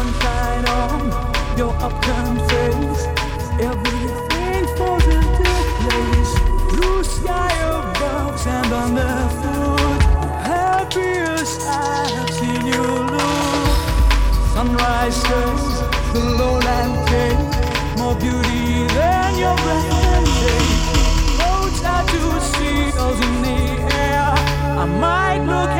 sunshine on your upturned face. Everything falls into place. Blue sky above, sand foot, Happiest I've seen you look. Sunrise turns the lowland take more beauty than your breath can take. Boats out to sea, in the air. I might look